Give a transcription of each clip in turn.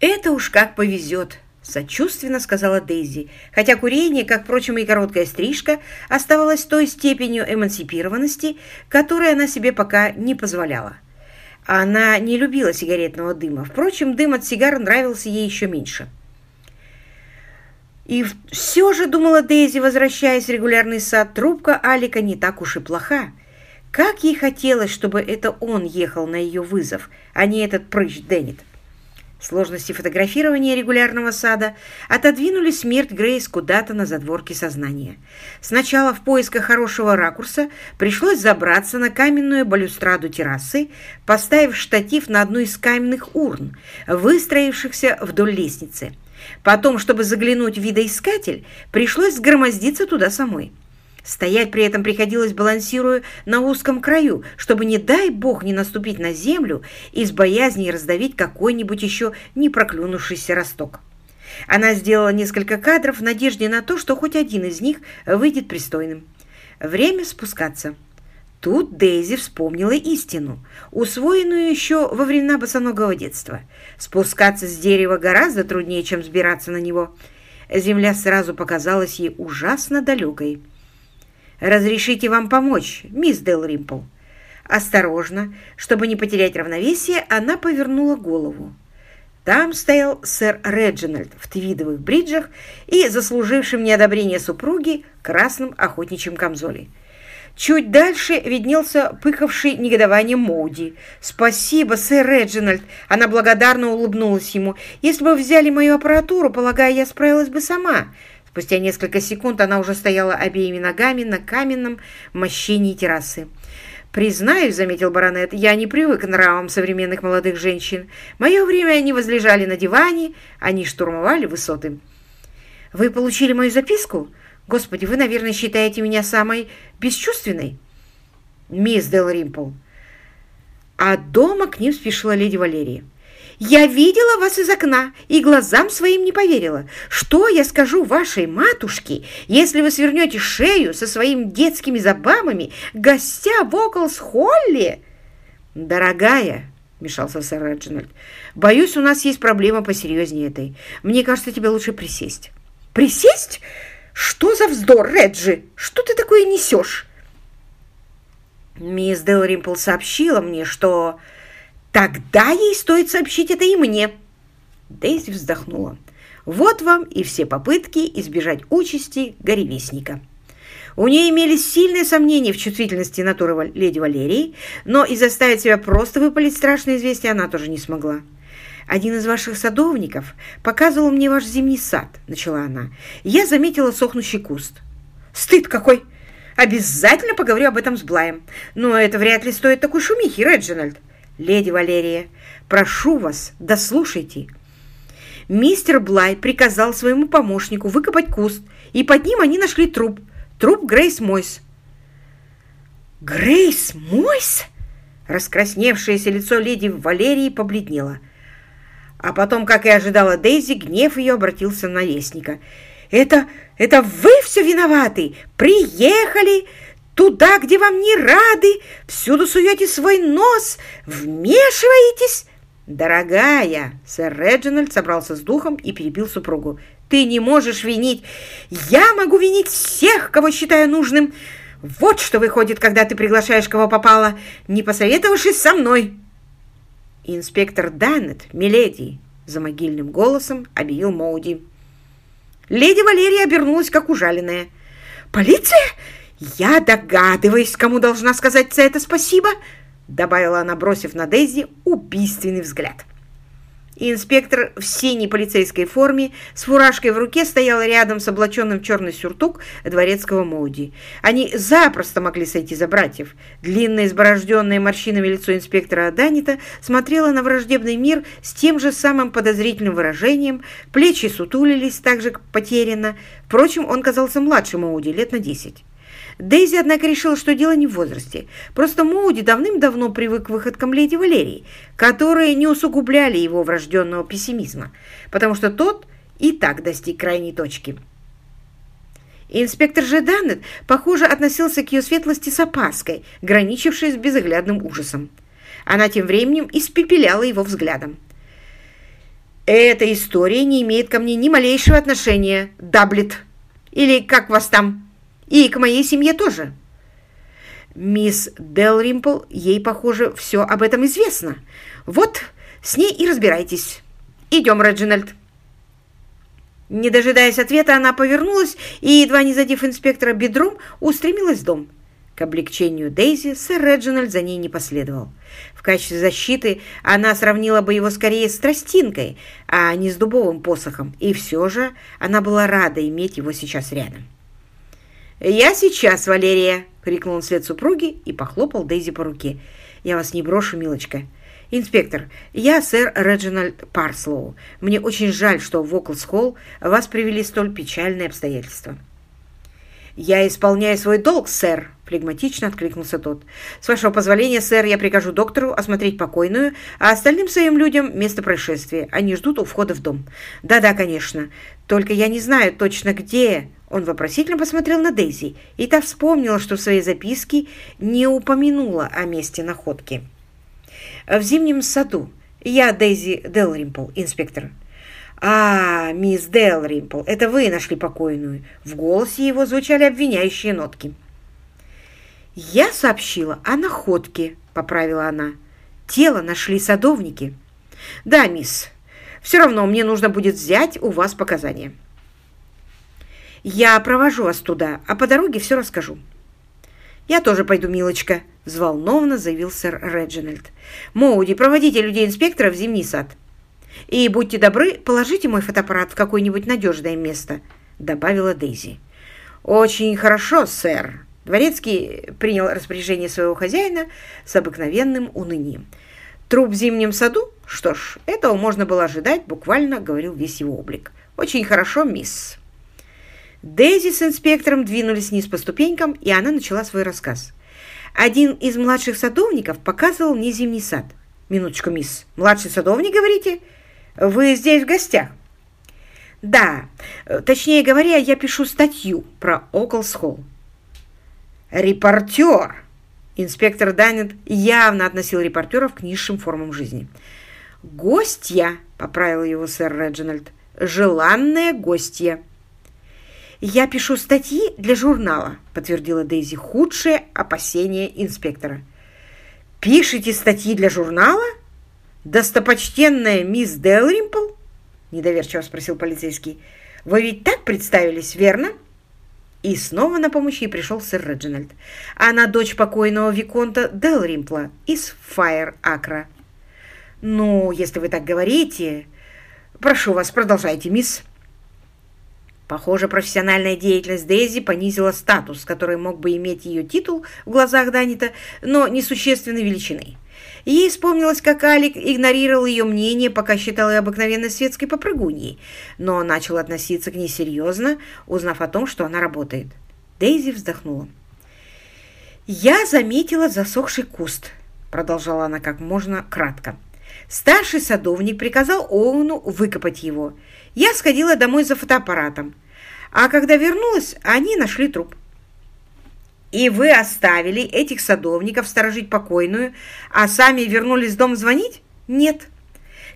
«Это уж как повезет», — сочувственно сказала Дейзи, хотя курение, как, впрочем, и короткая стрижка, оставалось той степенью эмансипированности, которой она себе пока не позволяла. Она не любила сигаретного дыма, впрочем, дым от сигар нравился ей еще меньше. И все же, думала Дейзи, возвращаясь в регулярный сад, трубка Алика не так уж и плоха. Как ей хотелось, чтобы это он ехал на ее вызов, а не этот прыщ Деннет. Сложности фотографирования регулярного сада отодвинули смерть Грейс куда-то на задворке сознания. Сначала в поисках хорошего ракурса пришлось забраться на каменную балюстраду террасы, поставив штатив на одну из каменных урн, выстроившихся вдоль лестницы. Потом, чтобы заглянуть в видоискатель, пришлось сгромоздиться туда самой. Стоять при этом приходилось, балансируя на узком краю, чтобы, не дай бог, не наступить на землю из боязни раздавить какой-нибудь еще не проклюнувшийся росток. Она сделала несколько кадров в надежде на то, что хоть один из них выйдет пристойным. Время спускаться. Тут Дейзи вспомнила истину, усвоенную еще во времена босоногого детства. Спускаться с дерева гораздо труднее, чем сбираться на него. Земля сразу показалась ей ужасно далекой. «Разрешите вам помочь, мисс Делримпл?» Осторожно, чтобы не потерять равновесие, она повернула голову. Там стоял сэр Реджинальд в твидовых бриджах и заслужившим неодобрение супруги красном охотничьем камзоле. Чуть дальше виднелся пыхавший негодованием Моуди. «Спасибо, сэр Реджинальд!» Она благодарно улыбнулась ему. «Если бы взяли мою аппаратуру, полагаю, я справилась бы сама. Спустя несколько секунд она уже стояла обеими ногами на каменном мощении террасы. «Признаюсь, — заметил баронет, — я не привык к нравам современных молодых женщин. Мое время они возлежали на диване, они штурмовали высоты». «Вы получили мою записку? Господи, вы, наверное, считаете меня самой бесчувственной?» «Мисс Дел Римпл». А дома к ним спешила леди Валерия. Я видела вас из окна и глазам своим не поверила. Что я скажу вашей матушке, если вы свернете шею со своими детскими забавами, гостя в Оклс-Холле? Дорогая, — мешался сэр Реджинальд, — боюсь, у нас есть проблема посерьезнее этой. Мне кажется, тебе лучше присесть. Присесть? Что за вздор, Реджи? Что ты такое несешь? Мисс Делримпл сообщила мне, что... Тогда ей стоит сообщить это и мне. Дейзи вздохнула. Вот вам и все попытки избежать участи горевестника. У нее имелись сильные сомнения в чувствительности натуры леди Валерии, но и заставить себя просто выпалить страшное известие она тоже не смогла. «Один из ваших садовников показывал мне ваш зимний сад», — начала она. «Я заметила сохнущий куст». «Стыд какой! Обязательно поговорю об этом с Блаем. Но это вряд ли стоит такой шумихи, Реджинальд. «Леди Валерия, прошу вас, дослушайте». Мистер Блай приказал своему помощнику выкопать куст, и под ним они нашли труп. Труп Грейс Мойс. «Грейс Мойс?» Раскрасневшееся лицо леди Валерии побледнело. А потом, как и ожидала Дейзи, гнев ее обратился на вестника. «Это... это вы все виноваты! Приехали! Туда, где вам не рады, всюду суете свой нос, вмешиваетесь. Дорогая, сэр Реджинальд собрался с духом и перебил супругу. Ты не можешь винить. Я могу винить всех, кого считаю нужным. Вот что выходит, когда ты приглашаешь кого попало, не посоветовавшись со мной. Инспектор Даннет, миледи, за могильным голосом объявил Моуди. Леди Валерия обернулась, как ужаленная. «Полиция? «Я догадываюсь, кому должна сказать за это спасибо», добавила она, бросив на Дейзи убийственный взгляд. инспектор в синей полицейской форме с фуражкой в руке стоял рядом с облаченным в черный сюртук дворецкого Моуди. Они запросто могли сойти за братьев. Длинное, изборожденное морщинами лицо инспектора Данита смотрело на враждебный мир с тем же самым подозрительным выражением, плечи сутулились так же потерянно. Впрочем, он казался младше Моуди, лет на десять. Дейзи, однако, решила, что дело не в возрасте. Просто Моуди давным-давно привык к выходкам леди Валерии, которые не усугубляли его врожденного пессимизма, потому что тот и так достиг крайней точки. Инспектор же Даннет, похоже, относился к ее светлости с опаской, граничившей с безоглядным ужасом. Она тем временем испепеляла его взглядом. Эта история не имеет ко мне ни малейшего отношения, Даблет. Или как вас там? И к моей семье тоже. Мисс Делримпл, ей, похоже, все об этом известно. Вот, с ней и разбирайтесь. Идем, Реджинальд. Не дожидаясь ответа, она повернулась и, едва не задев инспектора бедром, устремилась в дом. К облегчению Дейзи сэр Реджинальд за ней не последовал. В качестве защиты она сравнила бы его скорее с тростинкой, а не с дубовым посохом, и все же она была рада иметь его сейчас рядом. «Я сейчас, Валерия!» — крикнул он вслед супруги и похлопал Дейзи по руке. «Я вас не брошу, милочка. «Инспектор, я сэр Реджинальд Парслоу. Мне очень жаль, что в Оклс-Холл вас привели столь печальные обстоятельства». «Я исполняю свой долг, сэр», — флегматично откликнулся тот. «С вашего позволения, сэр, я прикажу доктору осмотреть покойную, а остальным своим людям место происшествия. Они ждут у входа в дом». «Да-да, конечно. Только я не знаю точно, где...» Он вопросительно посмотрел на Дейзи, и та вспомнила, что в своей записке не упомянула о месте находки в зимнем саду. Я Дейзи Делримпл, инспектор». «А, мисс Делримпл, это вы нашли покойную?» В голосе его звучали обвиняющие нотки. «Я сообщила о находке», — поправила она. «Тело нашли садовники». «Да, мисс. Все равно мне нужно будет взять у вас показания». «Я провожу вас туда, а по дороге все расскажу». «Я тоже пойду, милочка», — взволнованно заявил сэр Реджинальд. «Моуди, проводите людей-инспектора в зимний сад. И будьте добры, положите мой фотоаппарат в какое-нибудь надежное место», — добавила Дейзи. «Очень хорошо, сэр». Дворецкий принял распоряжение своего хозяина с обыкновенным унынием. «Труп в зимнем саду? Что ж, этого можно было ожидать, буквально говорил весь его облик. Очень хорошо, мисс». Дейзи с инспектором двинулись вниз по ступенькам, и она начала свой рассказ. Один из младших садовников показывал мне зимний сад. «Минуточку, мисс. Младший садовник, говорите? Вы здесь в гостях?» «Да. Точнее говоря, я пишу статью про Оклс-Холл». «Репортер!» Инспектор Данет явно относил репортеров к низшим формам жизни. «Гостья!» — поправил его сэр Реджинальд. «Желанная гостья!» «Я пишу статьи для журнала», — подтвердила Дейзи. «Худшее опасение инспектора». «Пишете статьи для журнала? Достопочтенная мисс Делримпл?» — недоверчиво спросил полицейский. «Вы ведь так представились, верно?» И снова на помощь ей пришел сэр Реджинальд. Она дочь покойного Виконта Делримпла из Файр-Акра. «Ну, если вы так говорите...» «Прошу вас, продолжайте, мисс». Похоже, профессиональная деятельность Дейзи понизила статус, который мог бы иметь ее титул в глазах Данита, но несущественной величины. Ей вспомнилось, как Алик игнорировал ее мнение, пока считал ее обыкновенной светской попрыгуньей, но начал относиться к ней серьезно, узнав о том, что она работает. Дейзи вздохнула. «Я заметила засохший куст», — продолжала она как можно кратко. Старший садовник приказал Оуэну выкопать его. Я сходила домой за фотоаппаратом. А когда вернулась, они нашли труп. И вы оставили этих садовников сторожить покойную, а сами вернулись в дом звонить? Нет.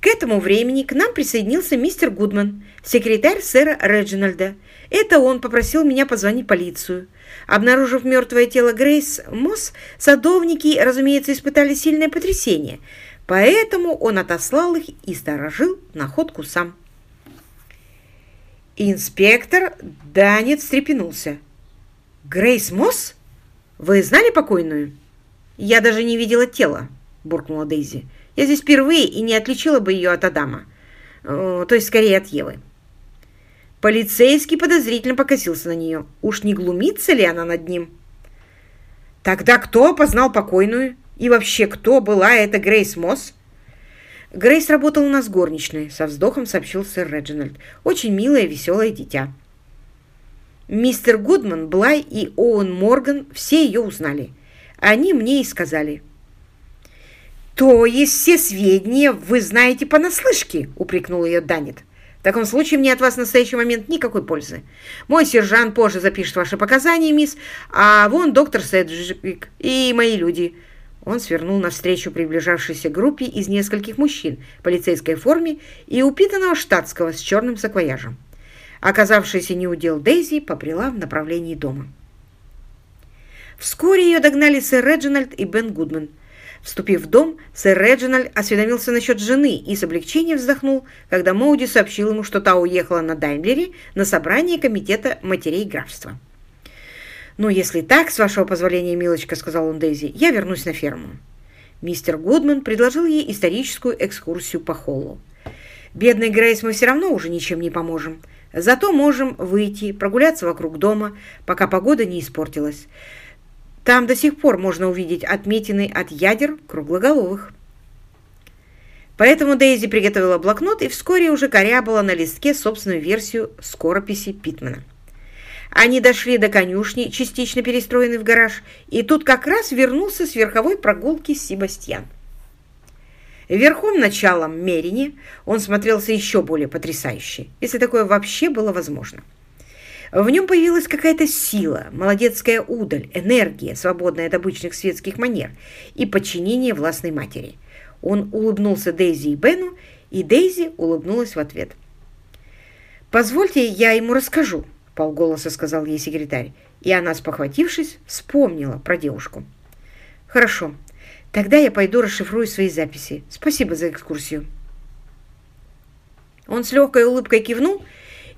К этому времени к нам присоединился мистер Гудман, секретарь сэра Реджинальда. Это он попросил меня позвонить полицию. Обнаружив мертвое тело Грейс Мосс, садовники, разумеется, испытали сильное потрясение – Поэтому он отослал их и сторожил находку сам. Инспектор Данец встрепенулся. «Грейс Мосс? Вы знали покойную?» «Я даже не видела тела», — буркнула Дейзи. «Я здесь впервые и не отличила бы ее от Адама. То есть, скорее, от Евы». Полицейский подозрительно покосился на нее. Уж не глумится ли она над ним? «Тогда кто опознал покойную?» И вообще, кто была эта Грейс Мосс? Грейс работала у нас горничной, со вздохом сообщил сэр Реджинальд. Очень милое, веселое дитя. Мистер Гудман, Блай и Оуэн Морган все ее узнали. Они мне и сказали. «То есть все сведения вы знаете понаслышке?» — упрекнул ее Данет. «В таком случае мне от вас в настоящий момент никакой пользы. Мой сержант позже запишет ваши показания, мисс, а вон доктор Седжвик и мои люди. Он свернул навстречу приближавшейся группе из нескольких мужчин в полицейской форме и упитанного штатского с черным саквояжем. Оказавшийся неудел Дейзи поприла в направлении дома. Вскоре ее догнали сэр Реджинальд и Бен Гудман. Вступив в дом, сэр Реджинальд осведомился насчет жены и с облегчением вздохнул, когда Моуди сообщил ему, что та уехала на Даймлере на собрание комитета матерей графства. «Ну, если так, с вашего позволения, милочка», — сказал он Дейзи, — «я вернусь на ферму». Мистер Гудман предложил ей историческую экскурсию по холлу. «Бедной Грейс мы все равно уже ничем не поможем. Зато можем выйти, прогуляться вокруг дома, пока погода не испортилась. Там до сих пор можно увидеть отметины от ядер круглоголовых». Поэтому Дейзи приготовила блокнот и вскоре уже корябала на листке собственную версию скорописи Питмана. Они дошли до конюшни, частично перестроенной в гараж, и тут как раз вернулся с верховой прогулки Себастьян. Верхом началом Мерине он смотрелся еще более потрясающе, если такое вообще было возможно. В нем появилась какая-то сила, молодецкая удаль, энергия, свободная от обычных светских манер и подчинение властной матери. Он улыбнулся Дейзи и Бену, и Дейзи улыбнулась в ответ. «Позвольте, я ему расскажу», — полголоса сказал ей секретарь, и она, спохватившись, вспомнила про девушку. «Хорошо, тогда я пойду расшифрую свои записи. Спасибо за экскурсию». Он с легкой улыбкой кивнул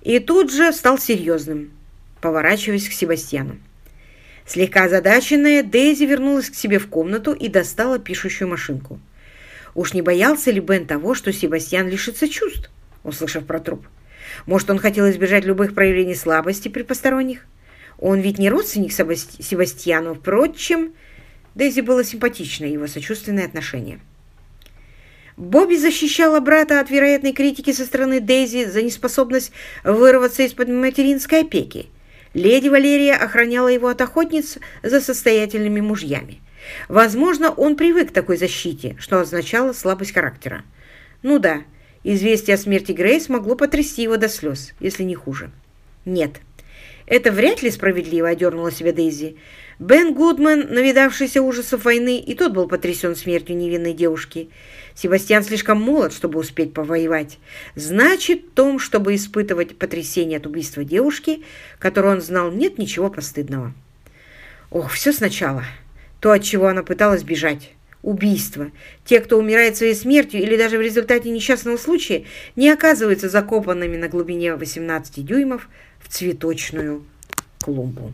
и тут же стал серьезным, поворачиваясь к Себастьяну. Слегка озадаченная, Дейзи вернулась к себе в комнату и достала пишущую машинку. Уж не боялся ли Бен того, что Себастьян лишится чувств, услышав про труп? Может, он хотел избежать любых проявлений слабости при посторонних? Он ведь не родственник Себастьяну. Впрочем, Дейзи было симпатично его сочувственное отношение. Бобби защищала брата от вероятной критики со стороны Дейзи за неспособность вырваться из-под материнской опеки. Леди Валерия охраняла его от охотниц за состоятельными мужьями. Возможно, он привык к такой защите, что означало слабость характера. Ну да, Известие о смерти Грейс могло потрясти его до слез, если не хуже. Нет, это вряд ли справедливо, одернула себя Дейзи. Бен Гудман, навидавшийся ужасов войны, и тот был потрясен смертью невинной девушки. Себастьян слишком молод, чтобы успеть повоевать. Значит, в том, чтобы испытывать потрясение от убийства девушки, которую он знал, нет ничего постыдного. Ох, все сначала. То, от чего она пыталась бежать убийства. Те, кто умирает своей смертью или даже в результате несчастного случая, не оказываются закопанными на глубине 18 дюймов в цветочную клумбу.